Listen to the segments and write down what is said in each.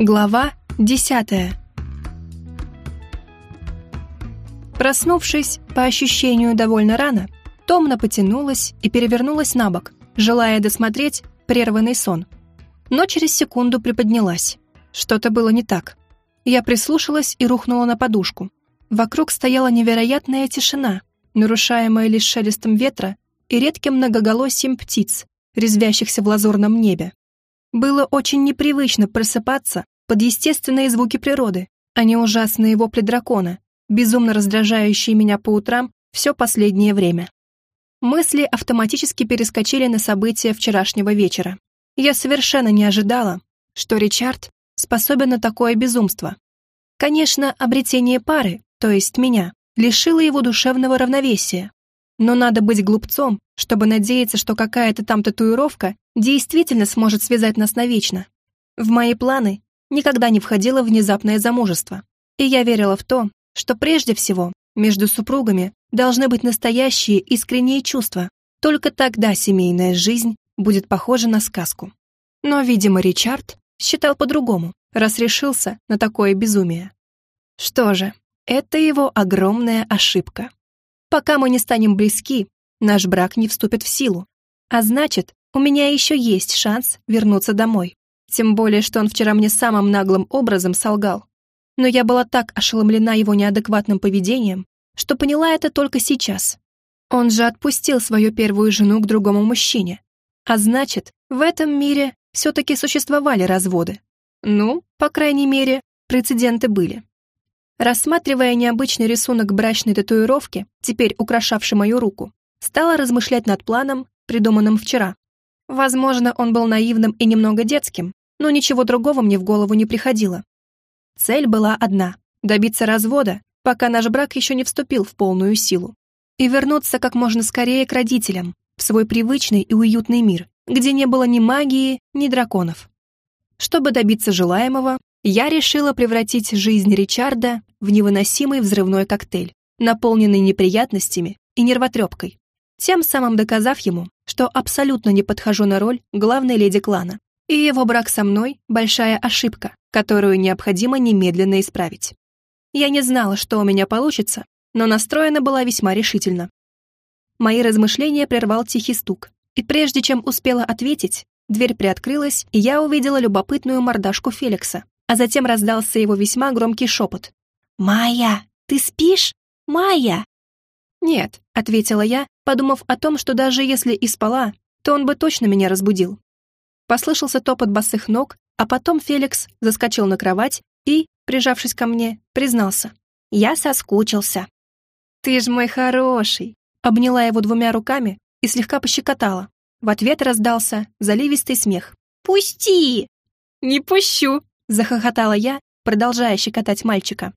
Глава десятая Проснувшись, по ощущению довольно рано, томно потянулась и перевернулась на бок, желая досмотреть прерванный сон. Но через секунду приподнялась. Что-то было не так. Я прислушалась и рухнула на подушку. Вокруг стояла невероятная тишина, нарушаемая лишь шелестом ветра и редким многоголосием птиц, резвящихся в лазурном небе. Было очень непривычно просыпаться под естественные звуки природы, а не ужасные вопли дракона, безумно раздражающие меня по утрам все последнее время. Мысли автоматически перескочили на события вчерашнего вечера. Я совершенно не ожидала, что Ричард способен на такое безумство. Конечно, обретение пары, то есть меня, лишило его душевного равновесия. Но надо быть глупцом, чтобы надеяться, что какая-то там татуировка действительно сможет связать нас навечно. В мои планы никогда не входило внезапное замужество, и я верила в то, что прежде всего между супругами должны быть настоящие искренние чувства. Только тогда семейная жизнь будет похожа на сказку. Но, видимо, Ричард считал по-другому, раз решился на такое безумие. Что же, это его огромная ошибка. Пока мы не станем близки, наш брак не вступит в силу. А значит, у меня еще есть шанс вернуться домой. Тем более, что он вчера мне самым наглым образом солгал но я была так ошеломлена его неадекватным поведением, что поняла это только сейчас. Он же отпустил свою первую жену к другому мужчине. А значит, в этом мире все-таки существовали разводы. Ну, по крайней мере, прецеденты были. Рассматривая необычный рисунок брачной татуировки, теперь украшавший мою руку, стала размышлять над планом, придуманным вчера. Возможно, он был наивным и немного детским, но ничего другого мне в голову не приходило. Цель была одна — добиться развода, пока наш брак еще не вступил в полную силу. И вернуться как можно скорее к родителям, в свой привычный и уютный мир, где не было ни магии, ни драконов. Чтобы добиться желаемого, я решила превратить жизнь Ричарда в невыносимый взрывной коктейль, наполненный неприятностями и нервотрепкой, тем самым доказав ему, что абсолютно не подхожу на роль главной леди клана, и его брак со мной — большая ошибка, которую необходимо немедленно исправить. Я не знала, что у меня получится, но настроена была весьма решительно. Мои размышления прервал тихий стук, и прежде чем успела ответить, дверь приоткрылась, и я увидела любопытную мордашку Феликса, а затем раздался его весьма громкий шепот. «Майя, ты спишь? Майя!» «Нет», — ответила я, подумав о том, что даже если и спала, то он бы точно меня разбудил. Послышался топот босых ног, а потом Феликс заскочил на кровать и, прижавшись ко мне, признался. «Я соскучился». «Ты ж мой хороший!» Обняла его двумя руками и слегка пощекотала. В ответ раздался заливистый смех. «Пусти!» «Не пущу!» Захохотала я, продолжая щекотать мальчика.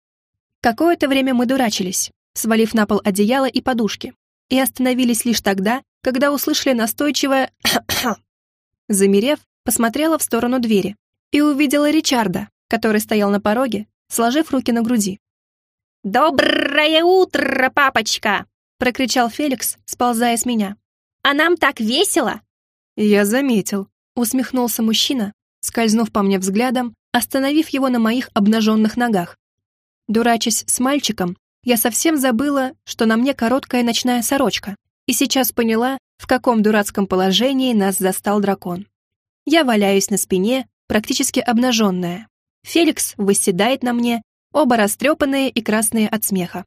Какое-то время мы дурачились, свалив на пол одеяло и подушки, и остановились лишь тогда, когда услышали настойчивое Замерев, посмотрела в сторону двери, и увидела Ричарда, который стоял на пороге, сложив руки на груди. «Доброе утро, папочка!» — прокричал Феликс, сползая с меня. «А нам так весело!» «Я заметил», — усмехнулся мужчина, скользнув по мне взглядом, остановив его на моих обнаженных ногах. Дурачась с мальчиком, я совсем забыла, что на мне короткая ночная сорочка, и сейчас поняла, в каком дурацком положении нас застал дракон. Я валяюсь на спине, практически обнаженная. Феликс восседает на мне, оба растрепанные и красные от смеха.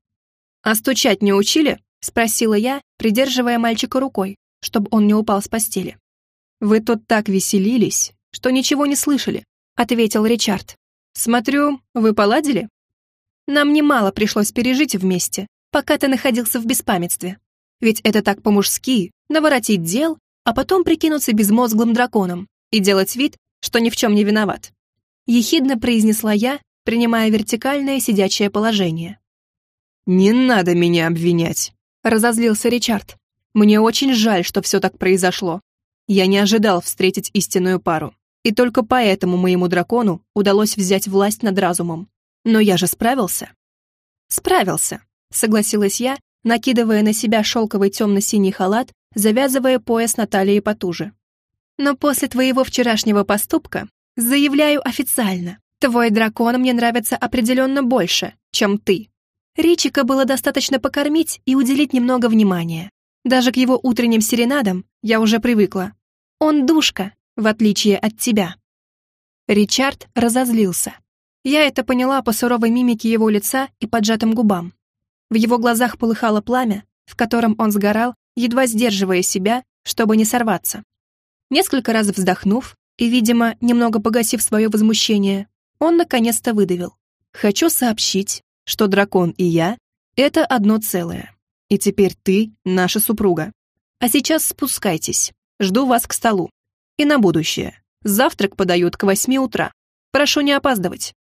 «А стучать не учили?» — спросила я, придерживая мальчика рукой, чтобы он не упал с постели. «Вы тут так веселились, что ничего не слышали», — ответил Ричард. «Смотрю, вы поладили?» «Нам немало пришлось пережить вместе, пока ты находился в беспамятстве. Ведь это так по-мужски, наворотить дел, а потом прикинуться безмозглым драконом и делать вид, что ни в чем не виноват. Ехидно произнесла я, принимая вертикальное сидячее положение. «Не надо меня обвинять», — разозлился Ричард. «Мне очень жаль, что все так произошло. Я не ожидал встретить истинную пару, и только поэтому моему дракону удалось взять власть над разумом. Но я же справился». «Справился», — согласилась я, накидывая на себя шелковый темно-синий халат, завязывая пояс на талии потуже. Но после твоего вчерашнего поступка заявляю официально, Твой дракон мне нравится определенно больше, чем ты. Ричика было достаточно покормить и уделить немного внимания. Даже к его утренним серенадам я уже привыкла. Он душка, в отличие от тебя. Ричард разозлился. Я это поняла по суровой мимике его лица и поджатым губам. В его глазах полыхало пламя, в котором он сгорал, едва сдерживая себя, чтобы не сорваться. Несколько раз вздохнув и, видимо, немного погасив свое возмущение, он наконец-то выдавил. «Хочу сообщить, что дракон и я — это одно целое. И теперь ты — наша супруга. А сейчас спускайтесь. Жду вас к столу. И на будущее. Завтрак подают к восьми утра. Прошу не опаздывать».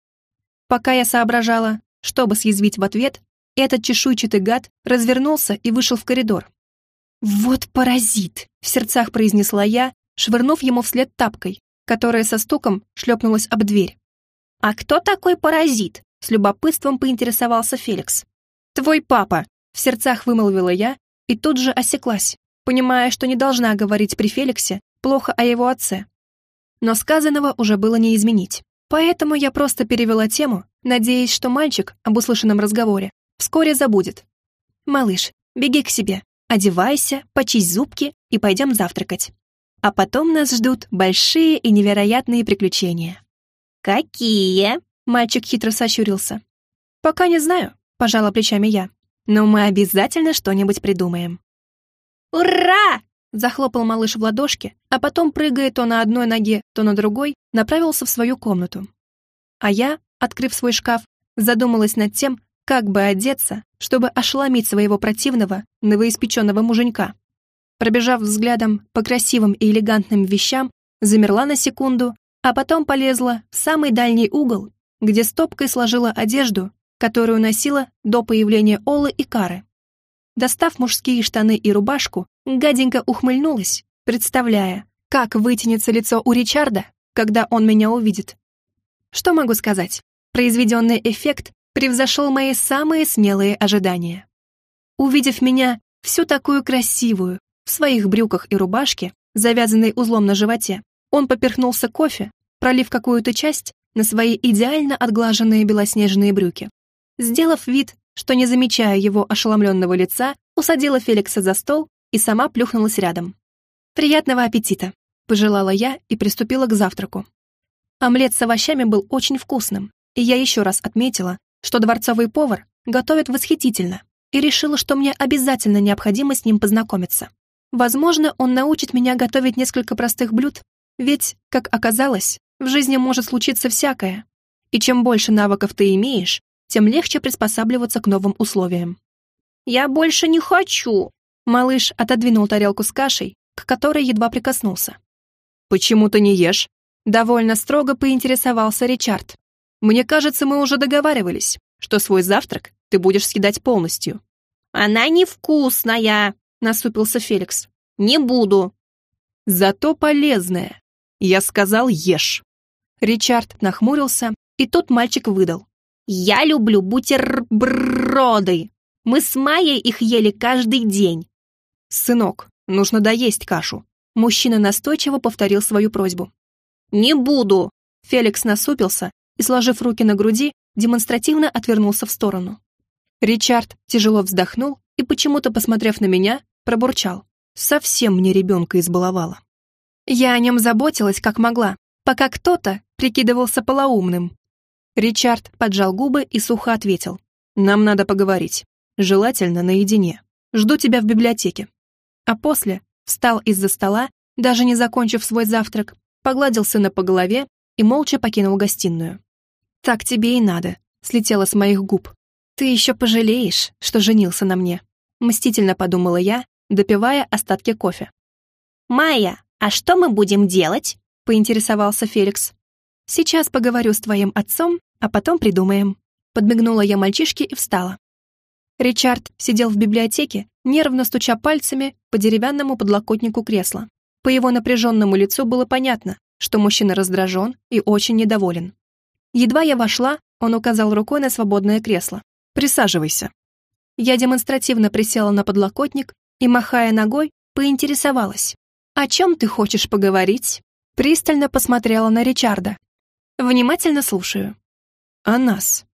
Пока я соображала, чтобы съязвить в ответ, этот чешуйчатый гад развернулся и вышел в коридор. «Вот паразит!» — в сердцах произнесла я, швырнув ему вслед тапкой, которая со стуком шлепнулась об дверь. «А кто такой паразит?» — с любопытством поинтересовался Феликс. «Твой папа!» — в сердцах вымолвила я и тут же осеклась, понимая, что не должна говорить при Феликсе плохо о его отце. Но сказанного уже было не изменить. Поэтому я просто перевела тему, надеясь, что мальчик об услышанном разговоре вскоре забудет. «Малыш, беги к себе, одевайся, почисть зубки и пойдем завтракать. А потом нас ждут большие и невероятные приключения». «Какие?» — мальчик хитро сощурился. «Пока не знаю», — пожала плечами я. «Но мы обязательно что-нибудь придумаем». «Ура!» Захлопал малыш в ладошки, а потом, прыгая то на одной ноге, то на другой, направился в свою комнату. А я, открыв свой шкаф, задумалась над тем, как бы одеться, чтобы ошеломить своего противного, новоиспеченного муженька. Пробежав взглядом по красивым и элегантным вещам, замерла на секунду, а потом полезла в самый дальний угол, где стопкой сложила одежду, которую носила до появления Олы и Кары. Достав мужские штаны и рубашку, гаденько ухмыльнулась, представляя, как вытянется лицо у Ричарда, когда он меня увидит. Что могу сказать? Произведенный эффект превзошел мои самые смелые ожидания. Увидев меня, всю такую красивую, в своих брюках и рубашке, завязанной узлом на животе, он поперхнулся кофе, пролив какую-то часть на свои идеально отглаженные белоснежные брюки. Сделав вид, что, не замечая его ошеломленного лица, усадила Феликса за стол и сама плюхнулась рядом. «Приятного аппетита!» — пожелала я и приступила к завтраку. Омлет с овощами был очень вкусным, и я еще раз отметила, что дворцовый повар готовит восхитительно, и решила, что мне обязательно необходимо с ним познакомиться. Возможно, он научит меня готовить несколько простых блюд, ведь, как оказалось, в жизни может случиться всякое, и чем больше навыков ты имеешь, тем легче приспосабливаться к новым условиям. «Я больше не хочу!» Малыш отодвинул тарелку с кашей, к которой едва прикоснулся. «Почему ты не ешь?» Довольно строго поинтересовался Ричард. «Мне кажется, мы уже договаривались, что свой завтрак ты будешь съедать полностью». «Она невкусная!» — насупился Феликс. «Не буду». «Зато полезная. Я сказал, ешь». Ричард нахмурился, и тут мальчик выдал. «Я люблю бутерброды. Мы с Майей их ели каждый день». «Сынок, нужно доесть кашу». Мужчина настойчиво повторил свою просьбу. «Не буду!» Феликс насупился и, сложив руки на груди, демонстративно отвернулся в сторону. Ричард тяжело вздохнул и, почему-то посмотрев на меня, пробурчал. Совсем мне ребенка избаловала. Я о нем заботилась как могла, пока кто-то прикидывался полоумным. Ричард поджал губы и сухо ответил. «Нам надо поговорить. Желательно наедине. Жду тебя в библиотеке». А после встал из-за стола, даже не закончив свой завтрак, погладил сына по голове и молча покинул гостиную. «Так тебе и надо», — слетело с моих губ. «Ты еще пожалеешь, что женился на мне», — мстительно подумала я, допивая остатки кофе. «Майя, а что мы будем делать?» — поинтересовался Феликс. «Сейчас поговорю с твоим отцом, а потом придумаем». Подмигнула я мальчишке и встала. Ричард сидел в библиотеке, нервно стуча пальцами по деревянному подлокотнику кресла. По его напряженному лицу было понятно, что мужчина раздражен и очень недоволен. Едва я вошла, он указал рукой на свободное кресло. «Присаживайся». Я демонстративно присела на подлокотник и, махая ногой, поинтересовалась. «О чем ты хочешь поговорить?» Пристально посмотрела на Ричарда. Внимательно слушаю. О нас.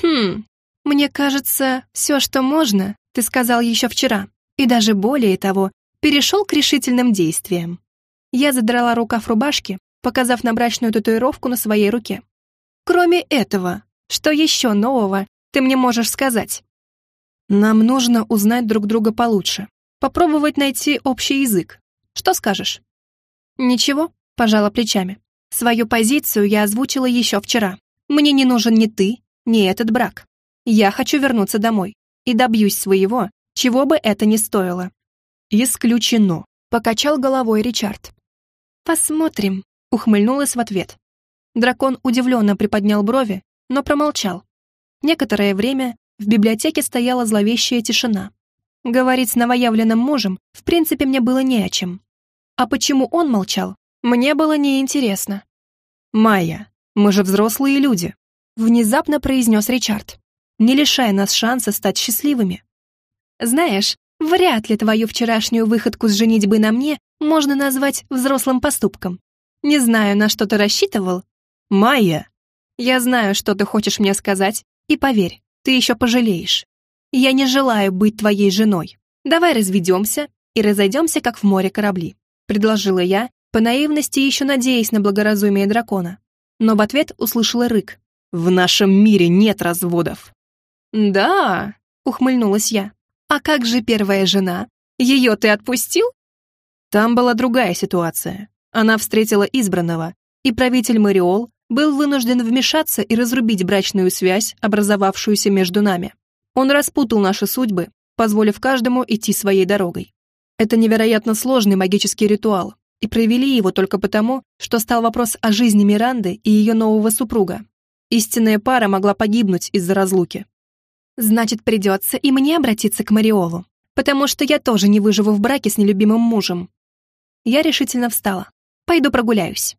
Хм, мне кажется, все, что можно, ты сказал еще вчера. И даже более того, перешел к решительным действиям. Я задрала рукав рубашки, показав на брачную татуировку на своей руке. Кроме этого, что еще нового ты мне можешь сказать? Нам нужно узнать друг друга получше, попробовать найти общий язык. Что скажешь? Ничего, пожала плечами. Свою позицию я озвучила еще вчера. Мне не нужен ни ты, ни этот брак. Я хочу вернуться домой и добьюсь своего, чего бы это ни стоило. Исключено, покачал головой Ричард. Посмотрим, ухмыльнулась в ответ. Дракон удивленно приподнял брови, но промолчал. Некоторое время в библиотеке стояла зловещая тишина. Говорить с новоявленным мужем в принципе мне было не о чем. А почему он молчал, мне было неинтересно. «Майя, мы же взрослые люди», — внезапно произнес Ричард, не лишая нас шанса стать счастливыми. «Знаешь, вряд ли твою вчерашнюю выходку с женитьбы на мне можно назвать взрослым поступком. Не знаю, на что ты рассчитывал». «Майя!» «Я знаю, что ты хочешь мне сказать, и поверь, ты еще пожалеешь. Я не желаю быть твоей женой. Давай разведемся и разойдемся, как в море корабли», — предложила я, по наивности еще надеясь на благоразумие дракона. Но в ответ услышала рык. «В нашем мире нет разводов». «Да», — ухмыльнулась я. «А как же первая жена? Ее ты отпустил?» Там была другая ситуация. Она встретила избранного, и правитель Мариол был вынужден вмешаться и разрубить брачную связь, образовавшуюся между нами. Он распутал наши судьбы, позволив каждому идти своей дорогой. Это невероятно сложный магический ритуал, и провели его только потому, что стал вопрос о жизни Миранды и ее нового супруга. Истинная пара могла погибнуть из-за разлуки. «Значит, придется и мне обратиться к Мариолу, потому что я тоже не выживу в браке с нелюбимым мужем». Я решительно встала. «Пойду прогуляюсь».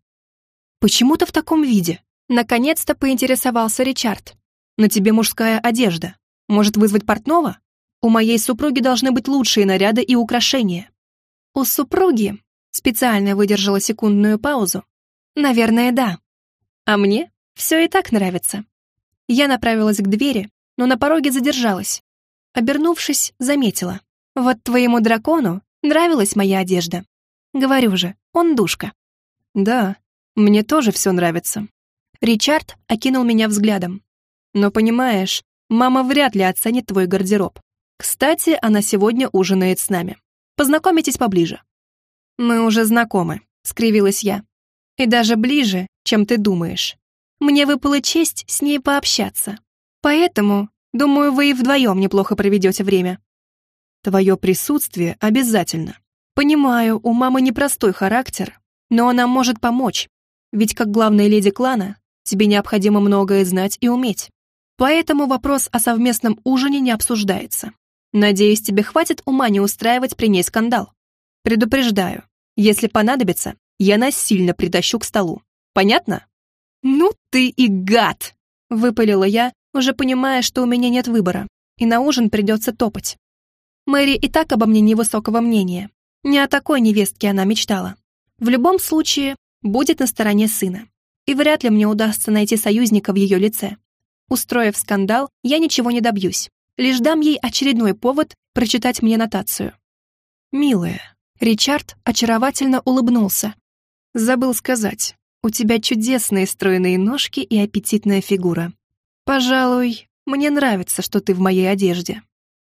«Почему ты в таком виде?» Наконец-то поинтересовался Ричард. «На тебе мужская одежда. Может вызвать портного? У моей супруги должны быть лучшие наряды и украшения». «У супруги Специально выдержала секундную паузу. Наверное, да. А мне все и так нравится. Я направилась к двери, но на пороге задержалась. Обернувшись, заметила. Вот твоему дракону нравилась моя одежда. Говорю же, он душка. Да, мне тоже все нравится. Ричард окинул меня взглядом. Но понимаешь, мама вряд ли оценит твой гардероб. Кстати, она сегодня ужинает с нами. Познакомитесь поближе. «Мы уже знакомы», — скривилась я. «И даже ближе, чем ты думаешь. Мне выпала честь с ней пообщаться. Поэтому, думаю, вы и вдвоем неплохо проведете время». «Твое присутствие обязательно. Понимаю, у мамы непростой характер, но она может помочь, ведь как главная леди клана тебе необходимо многое знать и уметь. Поэтому вопрос о совместном ужине не обсуждается. Надеюсь, тебе хватит ума не устраивать при ней скандал. Предупреждаю, если понадобится, я насильно притащу к столу. Понятно? Ну ты и гад! Выпалила я, уже понимая, что у меня нет выбора, и на ужин придется топать. Мэри и так обо мне невысокого мнения. Не о такой невестке она мечтала. В любом случае, будет на стороне сына. И вряд ли мне удастся найти союзника в ее лице. Устроив скандал, я ничего не добьюсь. Лишь дам ей очередной повод прочитать мне нотацию. «Милая, Ричард очаровательно улыбнулся. «Забыл сказать, у тебя чудесные стройные ножки и аппетитная фигура. Пожалуй, мне нравится, что ты в моей одежде.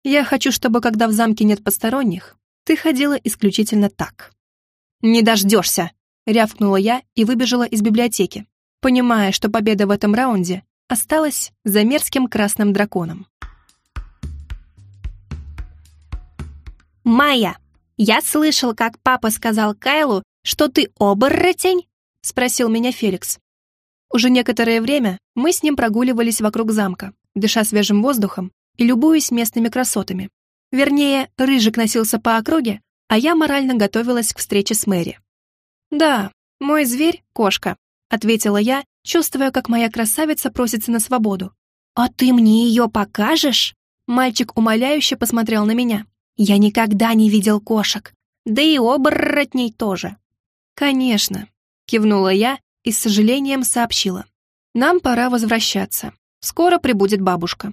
Я хочу, чтобы, когда в замке нет посторонних, ты ходила исключительно так». «Не дождешься!» — рявкнула я и выбежала из библиотеки, понимая, что победа в этом раунде осталась за мерзким красным драконом. «Майя!» «Я слышал, как папа сказал Кайлу, что ты оборотень?» — спросил меня Феликс. Уже некоторое время мы с ним прогуливались вокруг замка, дыша свежим воздухом и любуясь местными красотами. Вернее, Рыжик носился по округе, а я морально готовилась к встрече с Мэри. «Да, мой зверь — кошка», — ответила я, чувствуя, как моя красавица просится на свободу. «А ты мне ее покажешь?» Мальчик умоляюще посмотрел на меня. Я никогда не видел кошек, да и оборотней тоже. Конечно, кивнула я и с сожалением сообщила. Нам пора возвращаться. Скоро прибудет бабушка.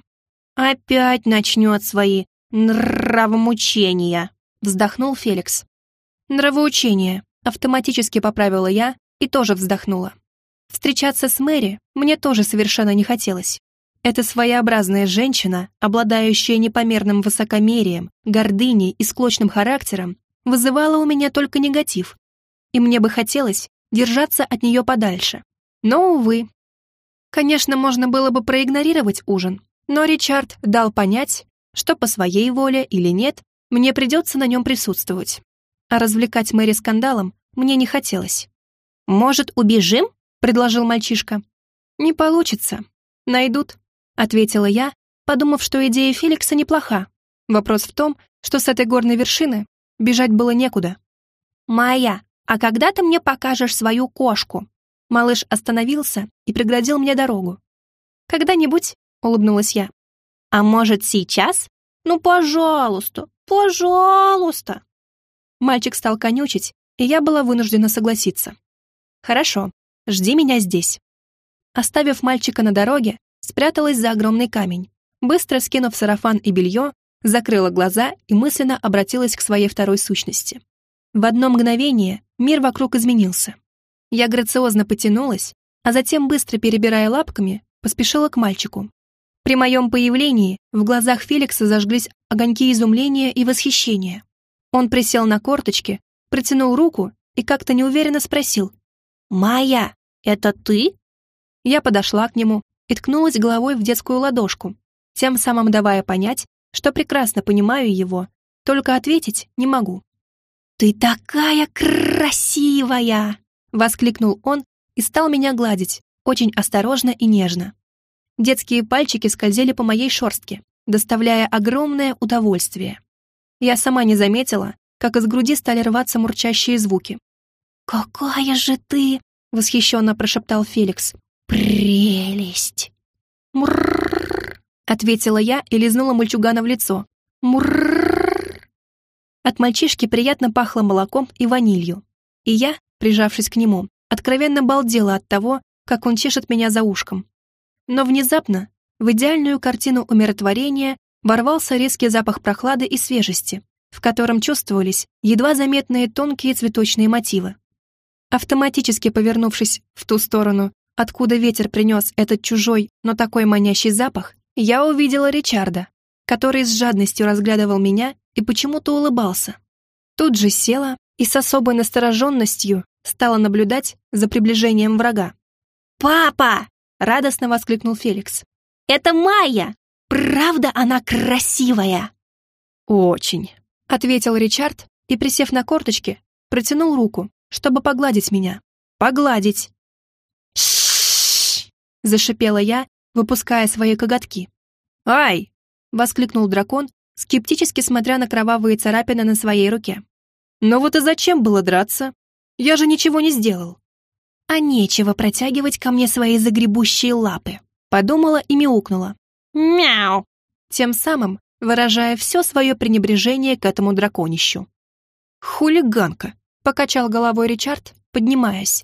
Опять начнет свои нравомучения, вздохнул Феликс. Нравоучение. Автоматически поправила я и тоже вздохнула. Встречаться с Мэри мне тоже совершенно не хотелось. Эта своеобразная женщина, обладающая непомерным высокомерием, гордыней и склочным характером, вызывала у меня только негатив. И мне бы хотелось держаться от нее подальше. Но, увы. Конечно, можно было бы проигнорировать ужин, но Ричард дал понять, что по своей воле или нет, мне придется на нем присутствовать. А развлекать Мэри скандалом мне не хотелось. «Может, убежим?» — предложил мальчишка. «Не получится. Найдут», — ответила я, подумав, что идея Феликса неплоха. Вопрос в том, что с этой горной вершины бежать было некуда. «Майя, а когда ты мне покажешь свою кошку?» Малыш остановился и преградил мне дорогу. «Когда-нибудь», — улыбнулась я. «А может, сейчас? Ну, пожалуйста, пожалуйста!» Мальчик стал конючить, и я была вынуждена согласиться. «Хорошо, жди меня здесь». Оставив мальчика на дороге, спряталась за огромный камень. Быстро скинув сарафан и белье, закрыла глаза и мысленно обратилась к своей второй сущности. В одно мгновение мир вокруг изменился. Я грациозно потянулась, а затем, быстро перебирая лапками, поспешила к мальчику. При моем появлении в глазах Феликса зажглись огоньки изумления и восхищения. Он присел на корточки, протянул руку и как-то неуверенно спросил. «Майя, это ты?» Я подошла к нему и ткнулась головой в детскую ладошку, тем самым давая понять, что прекрасно понимаю его, только ответить не могу. «Ты такая красивая!» — воскликнул он и стал меня гладить, очень осторожно и нежно. Детские пальчики скользили по моей шорстке, доставляя огромное удовольствие. Я сама не заметила, как из груди стали рваться мурчащие звуки. «Какая же ты!» — восхищенно прошептал Феликс. «Прелесть!» «Мурррр!» — ответила я и лизнула мальчугана в лицо. «Мурррр!» От мальчишки приятно пахло молоком и ванилью, и я, прижавшись к нему, откровенно балдела от того, как он чешет меня за ушком. Но внезапно в идеальную картину умиротворения ворвался резкий запах прохлады и свежести, в котором чувствовались едва заметные тонкие цветочные мотивы. Автоматически повернувшись в ту сторону, откуда ветер принес этот чужой, но такой манящий запах, я увидела Ричарда, который с жадностью разглядывал меня и почему-то улыбался. Тут же села и с особой настороженностью стала наблюдать за приближением врага. «Папа!» — радостно воскликнул Феликс. «Это Майя! Правда она красивая?» «Очень», — ответил Ричард и, присев на корточки, протянул руку, чтобы погладить меня. «Погладить!» Зашипела я, выпуская свои коготки. «Ай!» — воскликнул дракон, скептически смотря на кровавые царапины на своей руке. «Но вот и зачем было драться? Я же ничего не сделал». «А нечего протягивать ко мне свои загребущие лапы», — подумала и мяукнула. «Мяу!» Тем самым выражая все свое пренебрежение к этому драконищу. «Хулиганка!» — покачал головой Ричард, поднимаясь.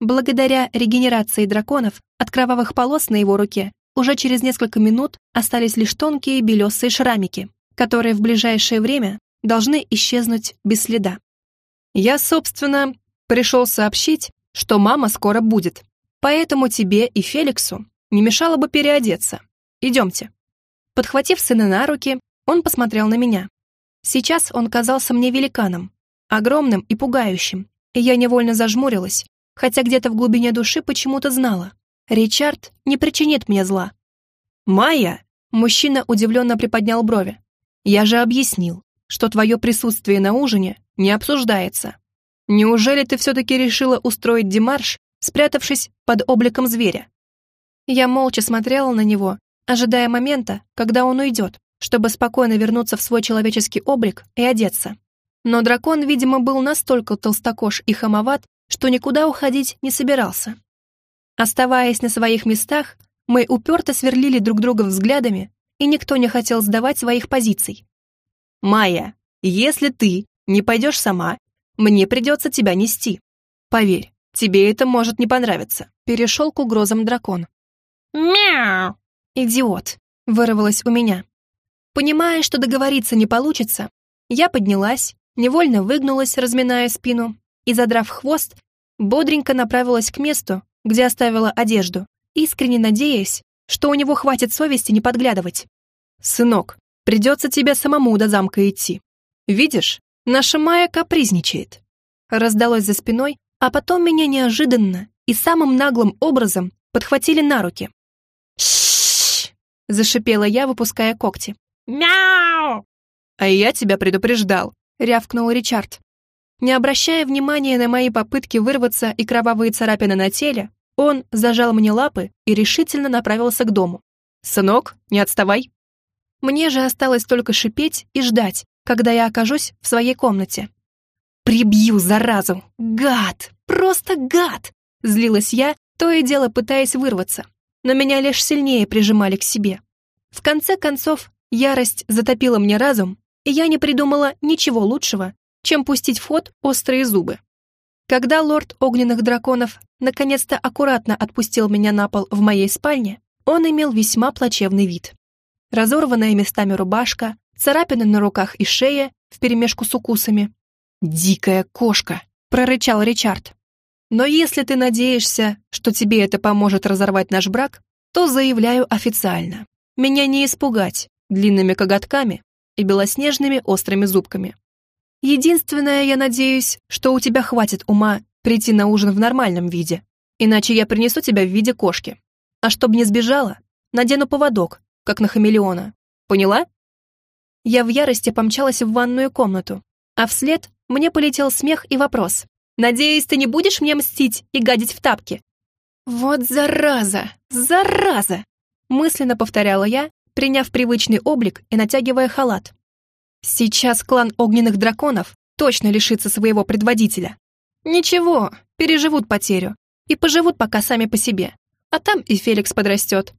Благодаря регенерации драконов от кровавых полос на его руке уже через несколько минут остались лишь тонкие белесые шрамики, которые в ближайшее время должны исчезнуть без следа. Я, собственно, пришел сообщить, что мама скоро будет, поэтому тебе и Феликсу не мешало бы переодеться. Идемте». Подхватив сына на руки, он посмотрел на меня. Сейчас он казался мне великаном, огромным и пугающим, и я невольно зажмурилась, хотя где-то в глубине души почему-то знала. Ричард не причинит мне зла. «Майя!» — мужчина удивленно приподнял брови. «Я же объяснил, что твое присутствие на ужине не обсуждается. Неужели ты все-таки решила устроить демарш, спрятавшись под обликом зверя?» Я молча смотрела на него, ожидая момента, когда он уйдет, чтобы спокойно вернуться в свой человеческий облик и одеться. Но дракон, видимо, был настолько толстокож и хамоват, что никуда уходить не собирался. Оставаясь на своих местах, мы уперто сверлили друг друга взглядами, и никто не хотел сдавать своих позиций. «Майя, если ты не пойдешь сама, мне придется тебя нести. Поверь, тебе это может не понравиться», перешел к угрозам дракон. «Мяу!» «Идиот!» — вырвалось у меня. Понимая, что договориться не получится, я поднялась, невольно выгнулась, разминая спину, и, задрав хвост, бодренько направилась к месту, где оставила одежду, искренне надеясь, что у него хватит совести не подглядывать. «Сынок, придется тебе самому до замка идти. Видишь, наша Майя капризничает». Раздалось за спиной, а потом меня неожиданно и самым наглым образом подхватили на руки. Зашипела я, выпуская когти. «Мяу!» «А я тебя предупреждал», — рявкнул Ричард. Не обращая внимания на мои попытки вырваться и кровавые царапины на теле, он зажал мне лапы и решительно направился к дому. «Сынок, не отставай!» Мне же осталось только шипеть и ждать, когда я окажусь в своей комнате. «Прибью, заразу! Гад! Просто гад!» Злилась я, то и дело пытаясь вырваться, но меня лишь сильнее прижимали к себе. В конце концов, ярость затопила мне разум, и я не придумала ничего лучшего, чем пустить в ход острые зубы. Когда лорд огненных драконов наконец-то аккуратно отпустил меня на пол в моей спальне, он имел весьма плачевный вид. Разорванная местами рубашка, царапины на руках и шее вперемешку с укусами. «Дикая кошка!» — прорычал Ричард. «Но если ты надеешься, что тебе это поможет разорвать наш брак, то заявляю официально. Меня не испугать длинными коготками и белоснежными острыми зубками. Единственное, я надеюсь, что у тебя хватит ума прийти на ужин в нормальном виде, иначе я принесу тебя в виде кошки. А чтобы не сбежала, надену поводок, как на хамелеона. Поняла? Я в ярости помчалась в ванную комнату, а вслед мне полетел смех и вопрос. «Надеюсь, ты не будешь мне мстить и гадить в тапки?» «Вот зараза! Зараза!» мысленно повторяла я, приняв привычный облик и натягивая халат. Сейчас клан огненных драконов точно лишится своего предводителя. Ничего, переживут потерю и поживут пока сами по себе, а там и Феликс подрастет.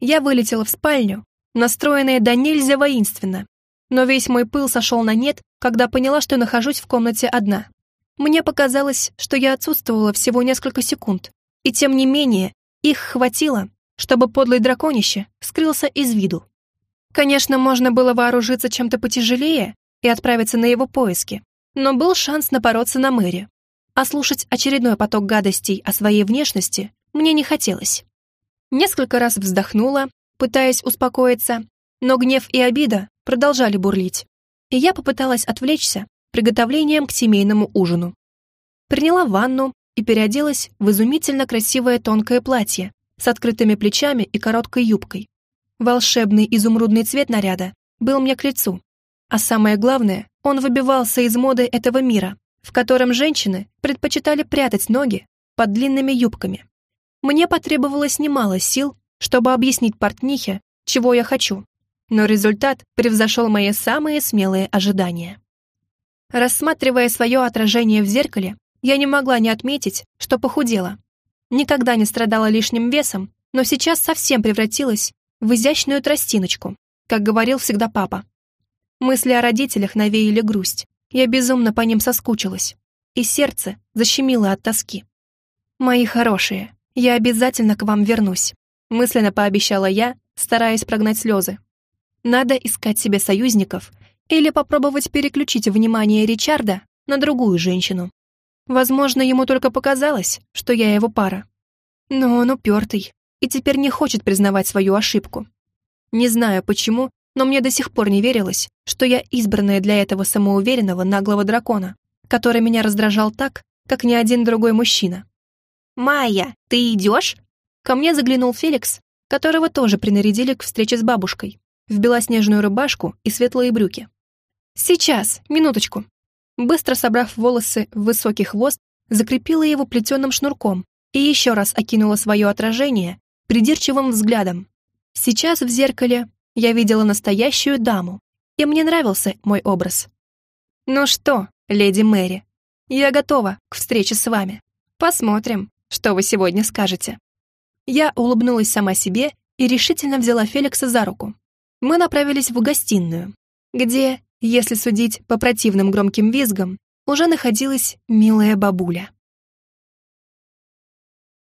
Я вылетела в спальню, настроенная до нельзя воинственно, но весь мой пыл сошел на нет, когда поняла, что нахожусь в комнате одна. Мне показалось, что я отсутствовала всего несколько секунд, и тем не менее их хватило, чтобы подлый драконище скрылся из виду. Конечно, можно было вооружиться чем-то потяжелее и отправиться на его поиски, но был шанс напороться на Мэри. А слушать очередной поток гадостей о своей внешности мне не хотелось. Несколько раз вздохнула, пытаясь успокоиться, но гнев и обида продолжали бурлить, и я попыталась отвлечься приготовлением к семейному ужину. Приняла ванну и переоделась в изумительно красивое тонкое платье с открытыми плечами и короткой юбкой. Волшебный изумрудный цвет наряда был мне к лицу. А самое главное, он выбивался из моды этого мира, в котором женщины предпочитали прятать ноги под длинными юбками. Мне потребовалось немало сил, чтобы объяснить портнихе, чего я хочу, но результат превзошел мои самые смелые ожидания. Рассматривая свое отражение в зеркале, я не могла не отметить, что похудела. Никогда не страдала лишним весом, но сейчас совсем превратилась в изящную тростиночку, как говорил всегда папа. Мысли о родителях навеяли грусть. Я безумно по ним соскучилась, и сердце защемило от тоски. «Мои хорошие, я обязательно к вам вернусь», мысленно пообещала я, стараясь прогнать слезы. Надо искать себе союзников или попробовать переключить внимание Ричарда на другую женщину. Возможно, ему только показалось, что я его пара. Но он упертый, и теперь не хочет признавать свою ошибку. Не знаю почему, но мне до сих пор не верилось, что я избранная для этого самоуверенного наглого дракона, который меня раздражал так, как ни один другой мужчина. «Майя, ты идешь?» Ко мне заглянул Феликс, которого тоже принарядили к встрече с бабушкой, в белоснежную рубашку и светлые брюки. «Сейчас, минуточку». Быстро собрав волосы в высокий хвост, закрепила его плетеным шнурком и еще раз окинула свое отражение придирчивым взглядом. Сейчас в зеркале я видела настоящую даму, и мне нравился мой образ. «Ну что, леди Мэри, я готова к встрече с вами. Посмотрим, что вы сегодня скажете». Я улыбнулась сама себе и решительно взяла Феликса за руку. Мы направились в гостиную, где, если судить по противным громким визгам, уже находилась милая бабуля.